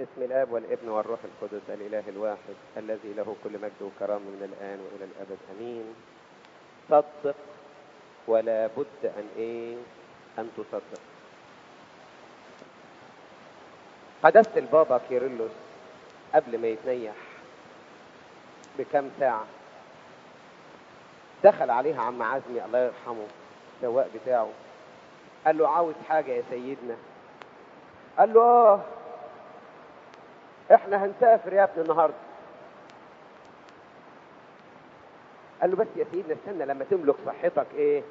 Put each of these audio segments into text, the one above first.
بسم الاب والابن والروح القدس الاله الواحد الذي له كل مجد وكرامه من الان والى الابد. امين. صدق ولا بد أن إيه؟ أن تصدق. قدست البابا كيرلس قبل ما يتنيح بكم ساعة. دخل عليها عم عزمي الله يرحمه السواق بتاعه. قال له عاوز حاجة يا سيدنا؟ قال له آه إحنا هنسافر يا ابني النهارده. قال له بس يا سيدنا استنى لما تملك صحتك إيه؟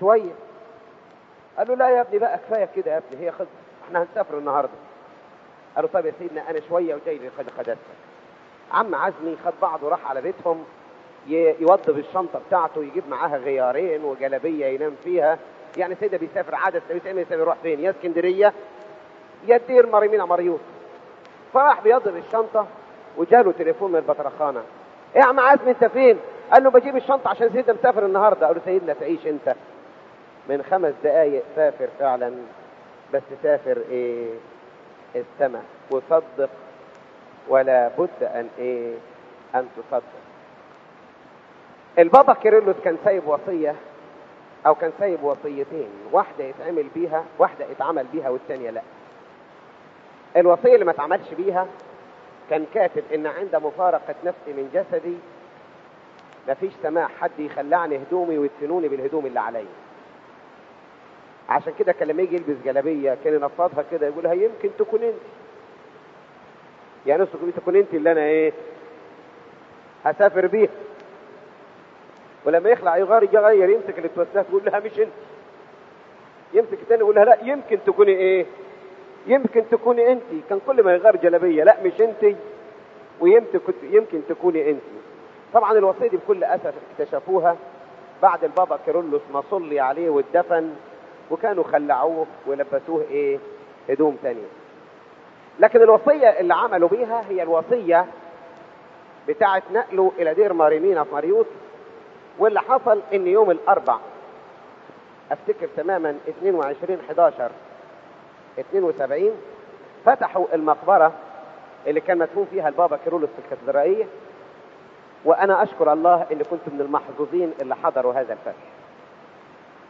شوية. قال له لا يا ابني بقى كفاية كده يا ابني هي خلص إحنا هنسافر النهارده. قال له طيب يا سيدنا أنا شوية وجاي لي قد قدستك عم عزمي خد بعضه راح على بيتهم يوضب الشنطة بتاعته يجيب معاها غيارين وجلابية ينام فيها. يعني سيدنا بيسافر عادة بيسافر يسافر يروح فين؟ يا اسكندرية يا الدير مريمين مريوط فراح بيضرب الشنطة وجاله تليفون من البطرخانة. إيه يا عم عازم أنت فين؟ قال له بجيب الشنطة عشان سيدنا مسافر النهارده. قال له سيدنا تعيش أنت. من خمس دقايق سافر فعلا بس سافر إيه؟ السماء وصدق ولا بد أن إيه؟ أن تصدق. البابا كيرلس كان سايب وصية أو كان سايب وصيتين واحدة يتعمل بيها واحدة يتعمل بيها والثانيه لا. الوصية اللي ما اتعملش بيها كان كاتب إن عند مفارقة نفسي من جسدي مفيش سماح حد يخلعني هدومي ويدفنوني بالهدوم اللي عليا. عشان كده كان لما يجي يلبس جلابية كان ينفضها كده يقولها يمكن تكون انت. يعني تكون انت اللي أنا إيه؟ هسافر بيها. ولما يخلع يغير يغير يمسك اللي توسلها يقول لها مش انت. يمسك الثاني يقول لها لا يمكن تكوني إيه؟ يمكن تكوني انت. كان كل ما يغير جلابيه لا مش انت. ويمكن يمكن تكوني انت. طبعا الوصيه دي بكل أسف اكتشفوها بعد البابا كيرلس ما صلي عليه واتدفن وكانوا خلعوه ولبسوه إيه؟ هدوم تانية. لكن الوصية اللي عملوا بيها هي الوصية بتاعت نقله إلى دير مارمينا في مريوط واللي حصل إن يوم الأربع أفتكر تماما 22 11 72 فتحوا المقبرة اللي كان مدفون فيها البابا كيرلس في الكاتدرائية. وأنا أشكر الله إن كنت من المحظوظين اللي حضروا هذا الفتح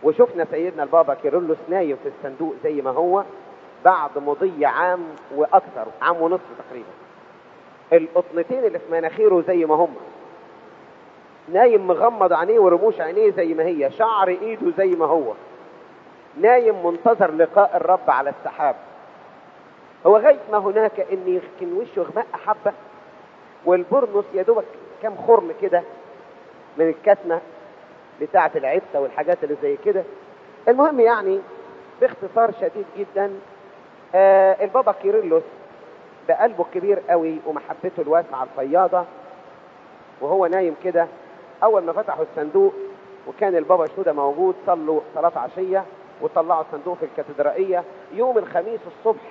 وشفنا سيدنا البابا كيرلس نايم في الصندوق زي ما هو بعد مضي عام وأكثر عام ونصف تقريبا. القطنتين اللي في مناخيره زي ما هم. نايم مغمض عينيه ورموش عينيه زي ما هي شعر إيده زي ما هو. نايم منتظر لقاء الرب على السحاب. هو غاية ما هناك إن يمكن وشه غمق حبة والبرنس يا دوبك كام خرم كده من الكتمة بتاعة العفة والحاجات اللي زي كده. المهم يعني باختصار شديد جدا آه البابا كيرلس بقلبه الكبير قوي ومحبته الواسعة الفياضة وهو نايم كده. أول ما فتحوا الصندوق وكان البابا شنودة موجود صلوا صلاة عشية. وطلعوا الصندوق في الكاتدرائية يوم الخميس الصبح.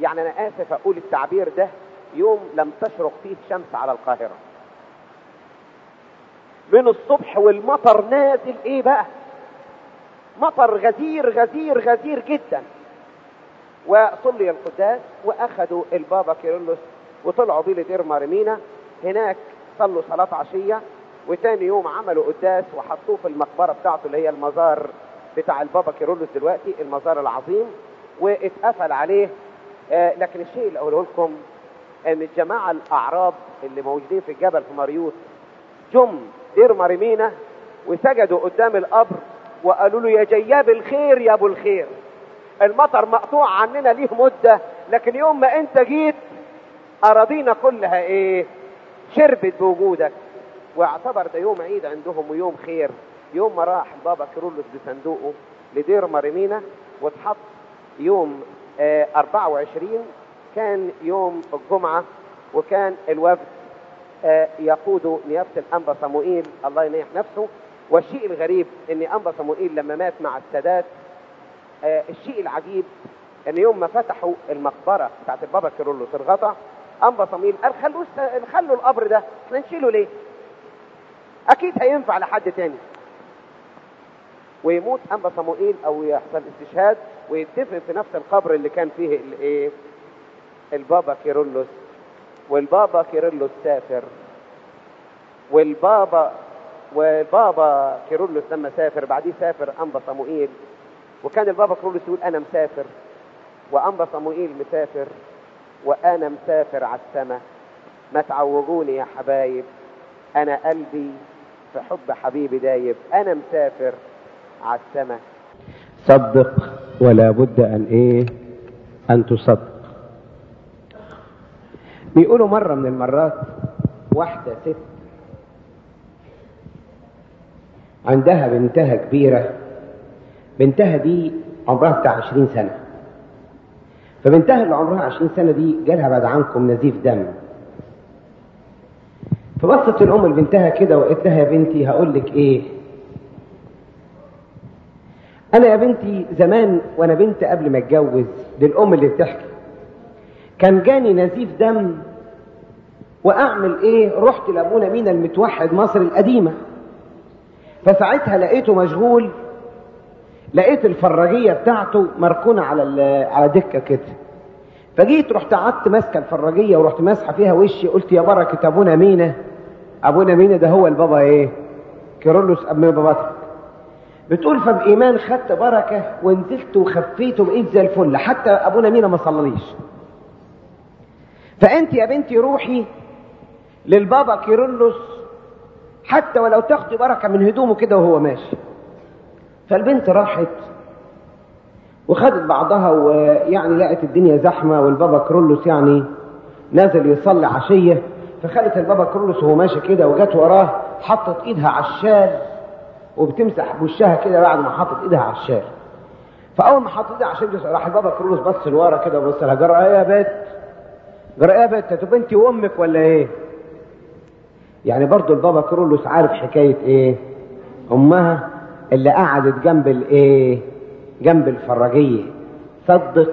يعني أنا آسف أقول التعبير ده يوم لم تشرق فيه شمس على القاهرة. من الصبح والمطر نازل إيه بقى؟ مطر غزير غزير غزير جدا. وصلي القداس وأخذوا البابا كيرلس وطلعوا بيه لدير مارمينا هناك صلوا صلاة عشية وتاني يوم عملوا قداس وحطوه في المقبرة بتاعته اللي هي المزار بتاع البابا كيرلس دلوقتي المزار العظيم واتقفل عليه. آه لكن الشيء اللي أقوله لكم إن الجماعة الأعراب اللي موجودين في الجبل في مريوط جم دير مريمينا وسجدوا قدام القبر وقالوا له يا جياب الخير يا أبو الخير. المطر مقطوع عننا ليه مدة لكن يوم ما أنت جيت أراضينا كلها إيه؟ شربت بوجودك. واعتبر ده يوم عيد عندهم ويوم خير. يوم ما راح البابا كيرلس بصندوقه لدير مارمينا واتحط يوم آه 24 كان يوم الجمعة وكان الوفد آه يقود نيافة الأنبا صموئيل الله ينيح نفسه والشيء الغريب إن أنبا صموئيل لما مات مع السادات آه الشيء العجيب إن يوم ما فتحوا المقبرة بتاعت البابا كيرلس الغطا أنبا صموئيل قال خلوا خلوا القبر ده إحنا نشيله ليه؟ أكيد هينفع لحد تاني ويموت أنبا صموئيل أو يحصل استشهاد ويدفن في نفس القبر اللي كان فيه الإيه؟ البابا كيرلس. والبابا كيرلس سافر. والبابا والبابا كيرلس لما سافر بعديه سافر أنبا صموئيل. وكان البابا كيرلس يقول أنا مسافر. وأنبا صموئيل مسافر. وأنا مسافر على السماء. ما تعوجوني يا حبايب. أنا قلبي في حب حبيبي دايب. أنا مسافر. على السماء. صدق ولا بد أن إيه؟ أن تصدق. بيقولوا مرة من المرات واحدة ست عندها بنتها كبيرة. بنتها دي عمرها بتاع عشرين سنة. فبنتها اللي عمرها عشرين سنة دي جالها بعد عنكم نزيف دم. فبصت الأم لبنتها كده وقالت لها يا بنتي هقول لك إيه؟ أنا يا بنتي زمان وأنا بنت قبل ما أتجوز دي الأم اللي بتحكي. كان جاني نزيف دم وأعمل إيه؟ رحت لأبونا مينا المتوحد مصر القديمة. فساعتها لقيته مشغول لقيت الفراجيه بتاعته مركونة على على دكة كده. فجيت رحت قعدت ماسكة الفراجيه ورحت ماسحة فيها وشي قلت يا بركة أبونا مينا. أبونا مينا ده هو البابا إيه؟ كيرلس ابن بابا بتقول فبإيمان خدت بركة ونزلت وخفيت وبقيت زي الفل حتى أبونا مينا ما صلاليش فأنت يا بنتي روحي للبابا كيرلس حتى ولو تاخدي بركة من هدومه كده وهو ماشي. فالبنت راحت وخدت بعضها ويعني لقت الدنيا زحمة والبابا كرولوس يعني نازل يصلي عشية فخدت البابا كرولوس وهو ماشي كده وجت وراه حطت إيدها على الشال. وبتمسح بوشها كده بعد ما حطت ايدها على الشال فأول ما حطت ايدها على الشال راح البابا كرولوس بص لورا كده وبص لها جرى إيه يا بنت جرى إيه يا بنت طب انت وأمك ولا إيه؟ يعني برضو البابا كرولوس عارف حكاية إيه؟ أمها اللي قعدت جنب الايه؟ جنب الفراجيه صدق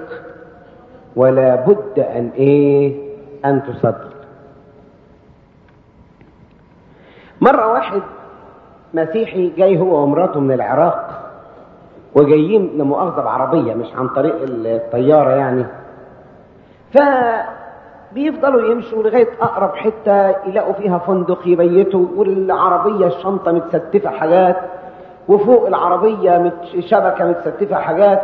ولا بد أن إيه؟ أن تصدق. مرة واحد مسيحي جاي هو ومراته من العراق وجايين لمؤاخذة بعربية مش عن طريق الطيارة يعني. فبيفضلوا يمشوا لغاية أقرب حتة يلاقوا فيها فندق يبيتوا والعربية الشنطة متستفة حاجات وفوق العربية شبكة متستفة حاجات.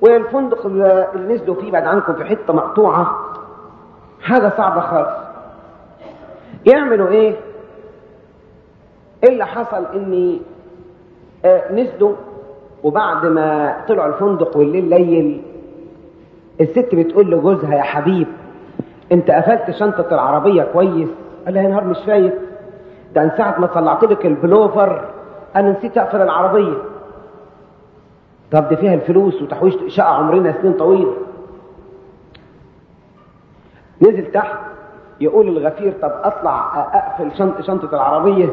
والفندق اللي نزلوا فيه بعد عنكم في حتة مقطوعة. حاجة صعبة خالص. يعملوا إيه؟ اللي حصل إني آه نزلوا وبعد ما طلعوا الفندق والليل ليل الست بتقول لجوزها يا حبيب أنت قفلت شنطة العربية كويس؟ قال لها يا نهار مش فايت ده من ساعة ما طلعت لك البلوفر أنا نسيت أقفل العربية. طب دي فيها الفلوس وتحويش شقه عمرنا سنين طويلة. نزل تحت يقول الغفير طب أطلع أقفل شنطه شنطة العربية.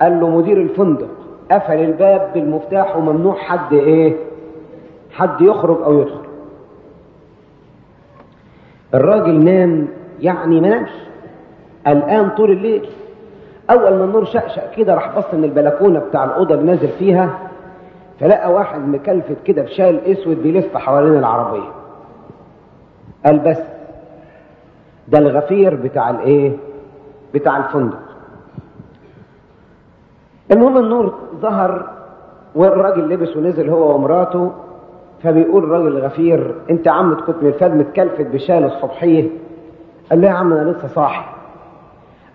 قال له مدير الفندق قفل الباب بالمفتاح وممنوع حد إيه؟ حد يخرج أو يدخل. الراجل نام يعني ما نامش. قلقان طول الليل. أول ما النور شقشق كده راح بص من البلكونة بتاع الأوضة اللي نازل فيها فلقى واحد مكلفت كده بشال أسود بيلف حوالين العربية. قال بس ده الغفير بتاع الإيه؟ بتاع الفندق. المهم النور ظهر والراجل لبس ونزل هو ومراته فبيقول الراجل الغفير أنت يا عم كنت من الفجر متكلفت بشال الصبحية. قال له يا عم أنا لسه صاحي.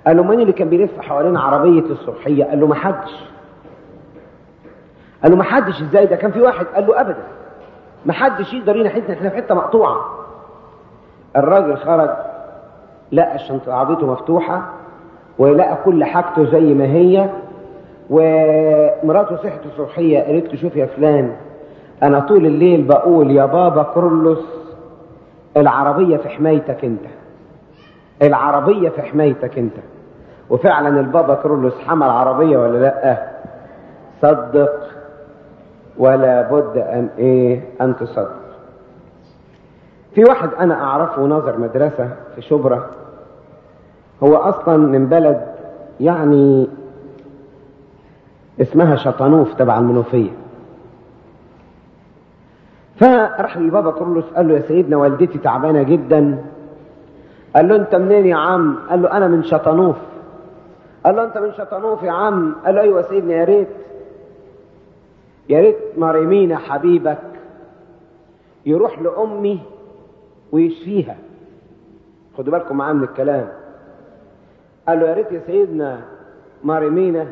قال له مين اللي كان بيلف حوالين عربية الصبحية؟ قال له ما حدش. قال له ما حدش إزاي ده؟ كان في واحد. قال له ابدا ما حدش يقدر ينحسن إحنا في حتة مقطوعة. الراجل خرج لقى الشنطة عربيته مفتوحة ولقى كل حاجته زي ما هي ومراته صحت الصبحيه قالت له شوف يا فلان أنا طول الليل بقول يا بابا كرولوس العربية في حمايتك أنت. العربية في حمايتك أنت. وفعلا البابا كرولوس حمل عربية ولا لأ؟ صدق. ولا بد أن إيه؟ أن تصدق. في واحد أنا أعرفه ناظر مدرسة في شبرا هو أصلا من بلد يعني اسمها شطنوف تبع المنوفية. فراح للبابا كرولوس قال له يا سيدنا والدتي تعبانة جدا. قال له أنت منين يا عم؟ قال له أنا من شطنوف. قال له أنت من شطنوف يا عم؟ قال له أيوه سيدنا يا ريت. يا ريت مارمينا حبيبك يروح لأمي ويشفيها. خدوا بالكم معاه من الكلام. قال له يا ريت يا سيدنا مارمينا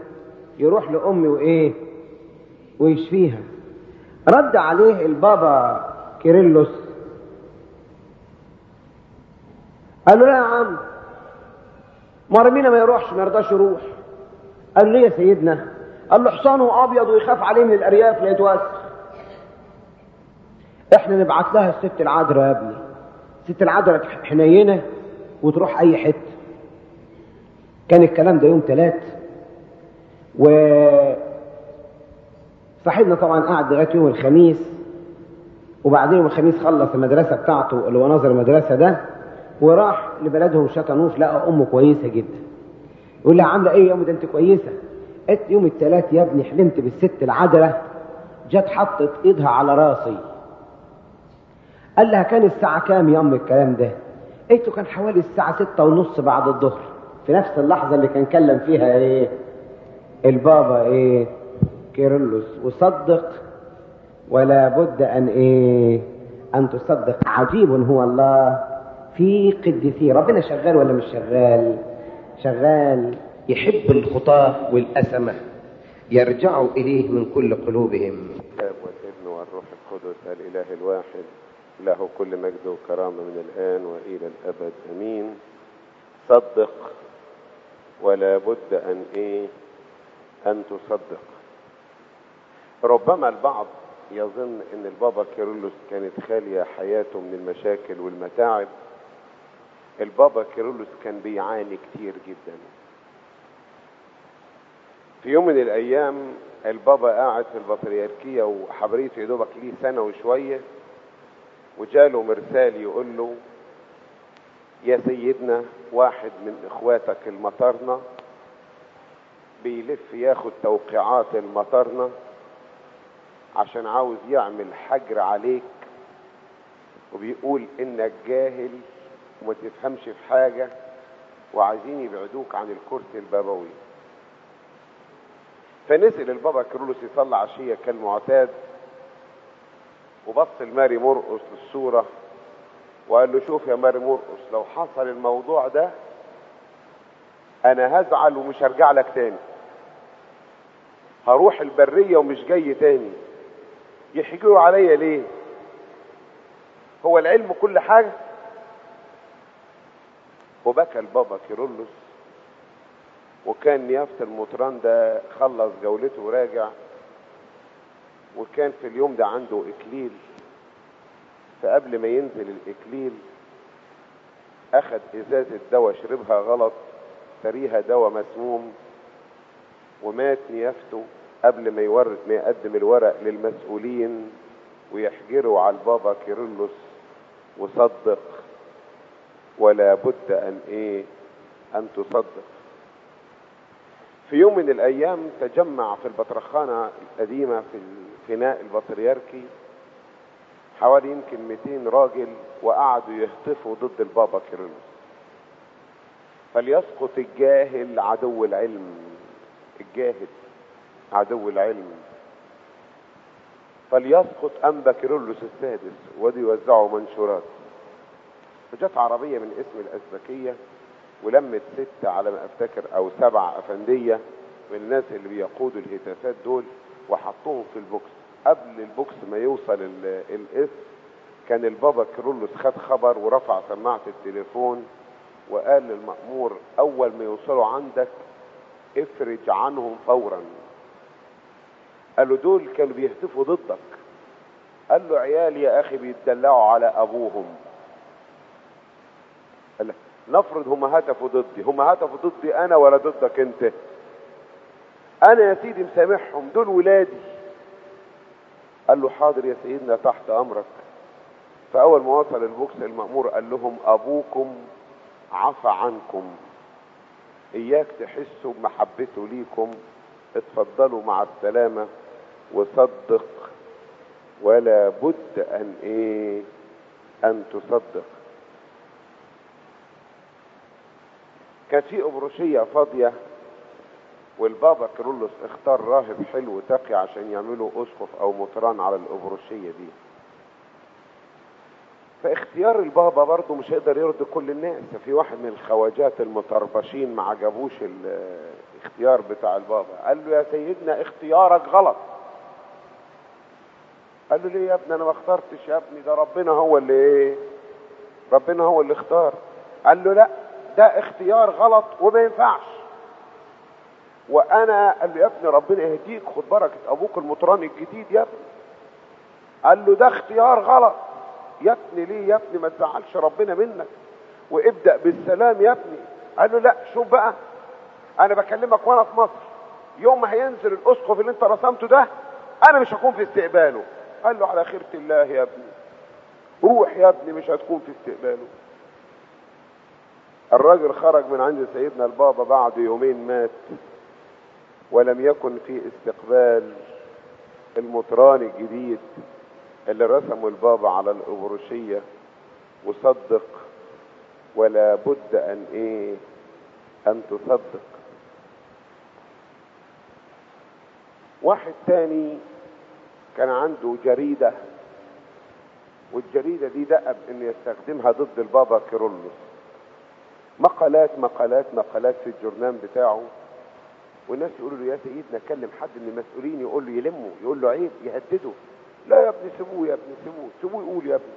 يروح لأمي وإيه؟ ويشفيها رد عليه البابا كيرلس قال له لا يا عم مرمينا ما يروحش ما يرضاش يروح. قال له ليه يا سيدنا؟ قال له حصانه أبيض ويخاف عليه من الأرياف لا يتوسخ إحنا نبعت لها الست العذراء يا ابني. الست العذراء حنينة وتروح أي حتة. كان الكلام ده يوم ثلاث و صاحبنا طبعا قعد لغاية يوم الخميس وبعدين يوم الخميس خلص المدرسة بتاعته اللي هو ناظر المدرسة ده وراح لبلدهم شطنوف لقى أمه كويسة جدا. يقول لها عاملة إيه يا ام ده أنت كويسة. قالت يوم الثلاث يا ابني حلمت بالست العدله جت حطت إيدها على راسي. قال لها كان الساعة كام يا أم الكلام ده؟ قلت كان حوالي الساعة ستة ونص بعد الظهر في نفس اللحظة اللي كان كلم فيها إيه؟ البابا إيه؟ كيرلس وصدق ولا بد أن إيه؟ أن تصدق. عجيب هو الله. في قدسيه ربنا شغال ولا مش شغال؟ شغال. يحب الخطاة والأسمة. يرجعوا إليه من كل قلوبهم. الاب والابن والروح القدس الإله الواحد. له كل مجد وكرامة من الآن وإلى الأبد. أمين. صدق. ولا بد أن إيه؟ أن تصدق. ربما البعض يظن إن البابا كيرلس كانت خالية حياته من المشاكل والمتاعب. البابا كيرلس كان بيعاني كتير جدا. في يوم من الأيام البابا قاعد في البطريركية وحبريته يا دوبك ليه سنة وشوية وجاله مرسال يقول له يا سيدنا واحد من إخواتك المطرنه بيلف ياخد توقيعات المطرنه عشان عاوز يعمل حجر عليك وبيقول إنك جاهل وما تفهمش في حاجة وعايزين يبعدوك عن الكرسي البابوي. فنزل البابا كيرلس يصلي عشية كالمعتاد وبص لماري مرقس للصورة وقال له شوف يا ماري مرقس لو حصل الموضوع ده أنا هزعل ومش هرجع لك تاني. هروح البرية ومش جاي تاني. يحجروا عليا ليه؟ هو العلم كل حاجة؟ وبكى البابا كيرلس وكان نيافة المطران ده خلص جولته وراجع وكان في اليوم ده عنده إكليل. فقبل ما ينزل الإكليل أخد إزازة دواء شربها غلط تريها دواء مسموم ومات نيافته قبل ما يورد ما يقدم الورق للمسؤولين ويحجروا على البابا كيرلس وصدق. ولا بد أن إيه؟ أن تصدق. في يوم من الأيام تجمع في البطرخانة القديمة في الفناء البطريركي حوالي يمكن 200 راجل وقعدوا يهتفوا ضد البابا كيرلس. فليسقط الجاهل عدو العلم. الجاهل عدو العلم. فليسقط انبا كيرلس السادس ودي يوزعوا منشورات. فجت عربية من قسم الأزبكية ولمت ستة على ما أفتكر أو سبع أفندية من الناس اللي بيقودوا الهتافات دول وحطوهم في البوكس. قبل البوكس ما يوصل القسم كان البابا كيرلس خد خبر ورفع سماعة التليفون وقال للمأمور أول ما يوصلوا عندك افرج عنهم فورا. قال له دول كانوا بيهتفوا ضدك. قال له عيال يا أخي بيتدلعوا على أبوهم. قال نفرض هم هتفوا ضدي. هم هتفوا ضدي أنا ولا ضدك أنت؟ أنا يا سيدي مسامحهم دول ولادي. قال له حاضر يا سيدنا تحت أمرك. فأول ما وصل البوكس المأمور قال لهم أبوكم عفى عنكم. إياك تحسوا بمحبته ليكم. اتفضلوا مع السلامة وصدق. ولا بد أن إيه؟ أن تصدق. كان في أبروشية فاضية. والبابا كيرلس اختار راهب حلو تقي عشان يعملوا أسقف أو مطران على الأبروشية دي. فاختيار البابا برضه مش هيقدر يرضي كل الناس. في واحد من الخواجات المطربشين ما عجبوش الاختيار بتاع البابا. قال له يا سيدنا اختيارك غلط. قال له ليه يا ابني؟ أنا ما اخترتش يا ابني. ده ربنا هو اللي إيه؟ ربنا هو اللي اختار. قال له لا ده اختيار غلط وما ينفعش. وأنا قال له يا ابني ربنا يهديك خد بركة أبوك المطران الجديد يا ابني. قال له ده اختيار غلط. يا ابني ليه يا ابني ما تزعلش ربنا منك؟ وابدأ بالسلام يا ابني. قال له لا شوف بقى أنا بكلمك وأنا في مصر. يوم ما هينزل الأسقف اللي أنت رسمته ده أنا مش هكون في استقباله. قال له على خيرة الله يا ابني. روح يا ابني مش هتكون في استقباله. الراجل خرج من عند سيدنا البابا بعد يومين مات ولم يكن في استقبال المطران الجديد. اللي رسموا البابا على الأبروشية وصدق ولا بد أن إيه؟ أن تصدق. واحد تاني كان عنده جريدة والجريدة دي دأب أن يستخدمها ضد البابا كيرلس مقالات مقالات مقالات في الجورنال بتاعه. والناس يقولوا له يا سيدنا كلم حد من المسؤولين يقول له يلمه يقول له عيب يهدده. لا يا ابني سيبوه يا ابني سيبوه سيبوه يقول يا ابني.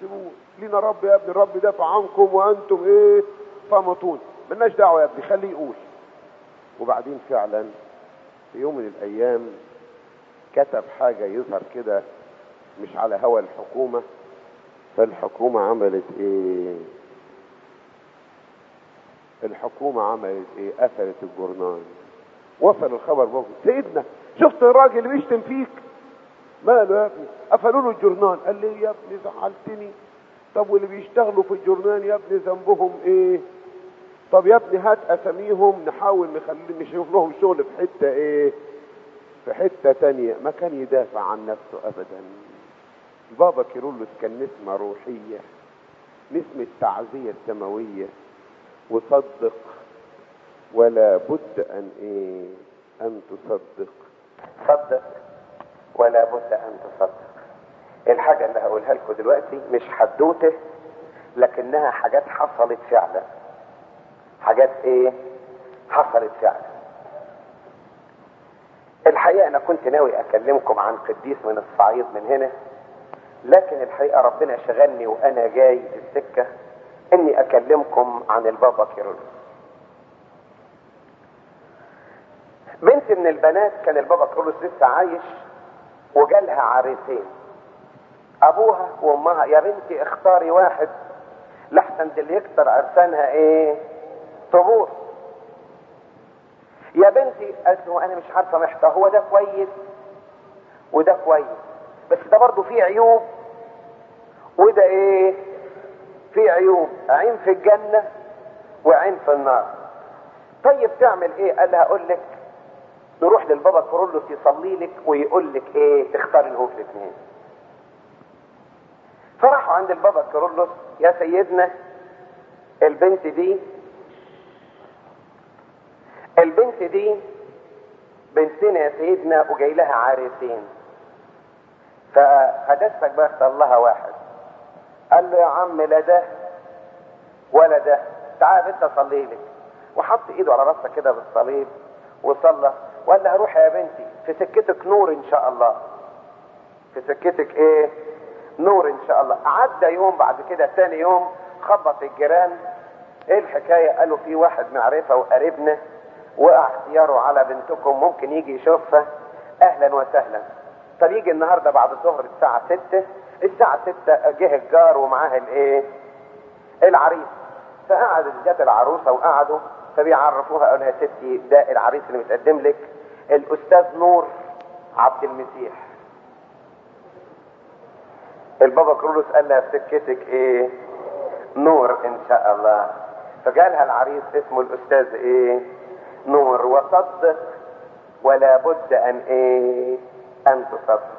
سيبوه. لينا رب يا ابني الرب دافع عنكم وأنتم إيه؟ صامتون ملناش دعوة يا ابني خليه يقول. وبعدين فعلا في يوم من الأيام كتب حاجة يظهر كده مش على هوى الحكومة فالحكومة عملت إيه؟ الحكومة عملت إيه؟ قفلت الجورنال. وصل الخبر بابا سيدنا شفت الراجل اللي بيشتم فيك؟ ماله يا ابني؟ قفلوا له الجورنال. قال لي يا ابني زعلتني. طب واللي بيشتغلوا في الجورنال يا ابني ذنبهم إيه؟ طب يا ابني هات أساميهم نحاول نخلي نشوف لهم شغل في حتة إيه؟ في حتة تانية. ما كان يدافع عن نفسه ابدا. البابا كيرلس كان نسمة روحية نسمة تعزية سماوية. وصدق ولا بد أن إيه؟ أن تصدق. صدق. ولا بد أن تصدق. الحاجة اللي هقولها لكم دلوقتي مش حدوتة لكنها حاجات حصلت فعلا. حاجات إيه؟ حصلت فعلا. الحقيقة أنا كنت ناوي أكلمكم عن قديس من الصعيد من هنا لكن الحقيقة ربنا شغلني وأنا جاي في السكة إني أكلمكم عن البابا كيرلس بنت من البنات كان البابا كيرلس لسه عايش وجالها عريسين. أبوها وأمها يا بنتي اختاري واحد لحسن اللي يكتر عرسانها إيه؟ طبور يا بنتي قالت له أنا مش عارفة محتار هو ده كويس؟ وده كويس. بس ده برضه فيه عيوب. وده إيه؟ فيه عيوب. عين في الجنة وعين في النار. طيب تعمل إيه؟ قال لها أقول لك نروح للبابا كورولوس يصلي لك ويقول لك إيه تختاري له في الاثنين. فراحوا عند البابا كورولوس يا سيدنا البنت دي البنت دي بنتنا يا سيدنا وجاي لها عريسين فحدثك بقى اختار لها واحد. قال له يا عم لا ده ولا ده تعال انت صلي لك. وحط ايده على راسها كده بالصليب وصلى. وقال لها روحي يا بنتي. في سكتك نور إن شاء الله. في سكتك إيه؟ نور إن شاء الله. عدى يوم بعد كده تاني يوم خبط الجيران. إيه الحكاية؟ قالوا في واحد معرفة وقريبنا وقع اختياره على بنتكم ممكن يجي يشوفها. أهلا وسهلا. طب يجي النهارده بعد الظهر الساعة 6 الساعة 6 جه الجار ومعاه الإيه؟ العريس. فقعدت جت العروسة وقعدوا. فبيعرفوها. قالوا يا ستي ده العريس اللي متقدم لك. الأستاذ نور عبد المسيح. البابا كرولوس قال لها سكتك إيه؟ نور إن شاء الله. فجالها العريس اسمه الأستاذ إيه؟ نور. وصدق ولا بد أن إيه؟ أن تصدق.